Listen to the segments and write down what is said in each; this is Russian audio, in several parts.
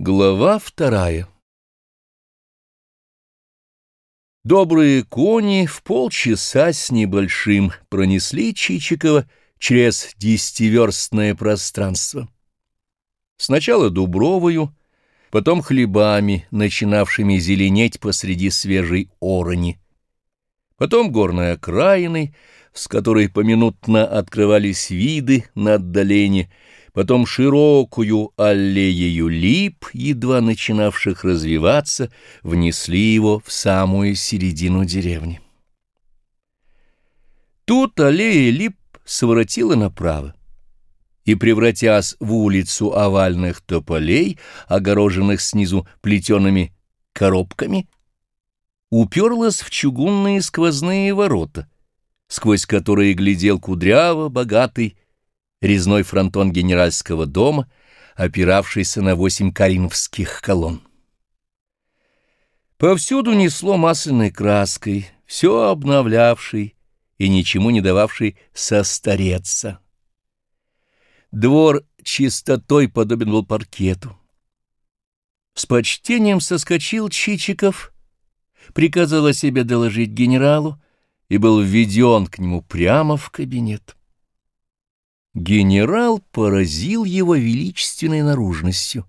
Глава вторая Добрые кони в полчаса с небольшим пронесли Чичикова через десятиверстное пространство. Сначала дубровою, потом хлебами, начинавшими зеленеть посреди свежей орони, потом горной окраиной, с которой поминутно открывались виды на отдаление, потом широкую аллею лип, едва начинавших развиваться, внесли его в самую середину деревни. Тут аллея лип своротила направо и, превратясь в улицу овальных тополей, огороженных снизу плетеными коробками, уперлась в чугунные сквозные ворота, сквозь которые глядел кудряво богатый резной фронтон генеральского дома, опиравшийся на восемь каримовских колонн. Повсюду несло масляной краской, все обновлявший и ничему не дававший состареться. Двор чистотой подобен был паркету. С почтением соскочил Чичиков, приказал о себе доложить генералу и был введен к нему прямо в кабинет. Генерал поразил его величественной наружностью.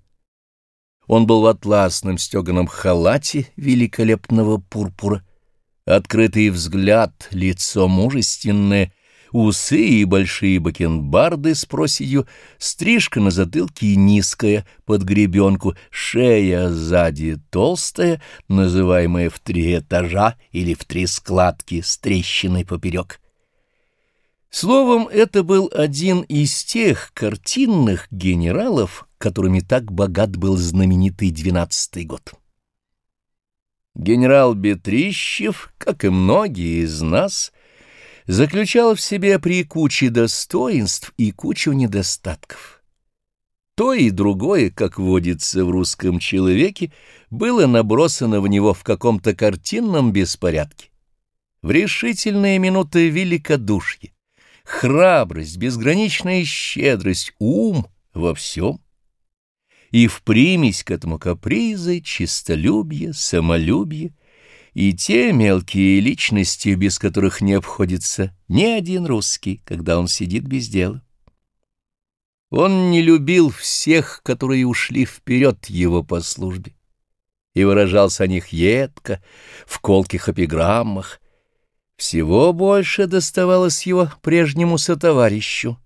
Он был в атласном стеганом халате великолепного пурпура, открытый взгляд, лицо мужественное, усы и большие бакенбарды с проседью, стрижка на затылке низкая, под гребенку, шея сзади толстая, называемая в три этажа или в три складки с трещиной поперек. Словом, это был один из тех картинных генералов, которыми так богат был знаменитый двенадцатый год. Генерал Бетрищев, как и многие из нас, заключал в себе при куче достоинств и кучу недостатков. То и другое, как водится в русском человеке, было набросано в него в каком-то картинном беспорядке. В решительные минуты великодушья, храбрость, безграничная щедрость, ум во всем. И в примесь к этому капризы, чистолюбие, самолюбие и те мелкие личности, без которых не обходится ни один русский, когда он сидит без дела. Он не любил всех, которые ушли вперед его по службе, и выражался о них едко, в колких эпиграммах, всего больше доставалось его прежнему сотоварищу,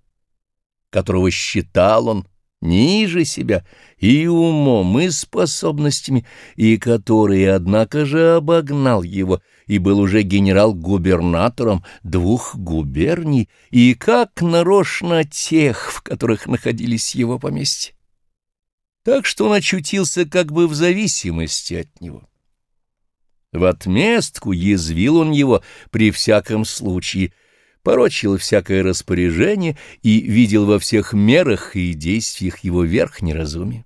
которого считал он ниже себя и умом, и способностями, и который, однако же, обогнал его и был уже генерал-губернатором двух губерний, и как нарочно тех, в которых находились его поместья. Так что он очутился как бы в зависимости от него. В отместку язвил он его при всяком случае, порочил всякое распоряжение и видел во всех мерах и действиях его верх неразумия.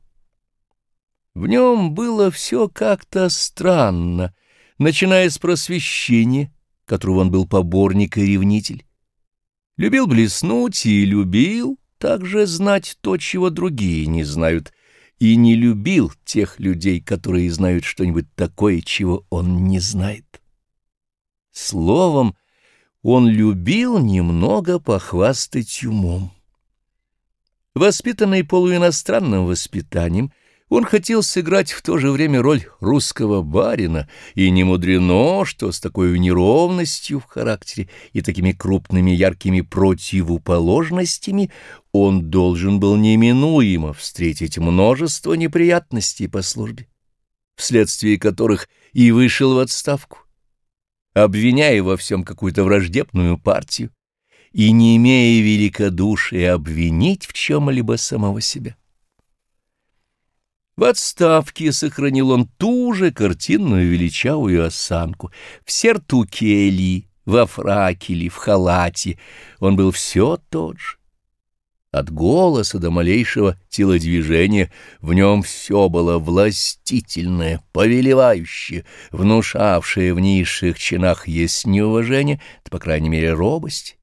В нем было все как-то странно, начиная с просвещения, которого он был поборник и ревнитель. Любил блеснуть и любил также знать то, чего другие не знают — и не любил тех людей, которые знают что-нибудь такое, чего он не знает. Словом, он любил немного похвастать умом. Воспитанный полуиностранным воспитанием, он хотел сыграть в то же время роль русского барина, и не мудрено, что с такой неровностью в характере и такими крупными яркими противоположностями он должен был неминуемо встретить множество неприятностей по службе, вследствие которых и вышел в отставку, обвиняя во всем какую-то враждебную партию и не имея великодушия обвинить в чем-либо самого себя. В отставке сохранил он ту же картинную величавую осанку, в сертуке ли, во фраке ли, в халате, он был все тот же. От голоса до малейшего телодвижения в нем все было властительное, повелевающее, внушавшее в низших чинах есть не уважение, то, по крайней мере, робость.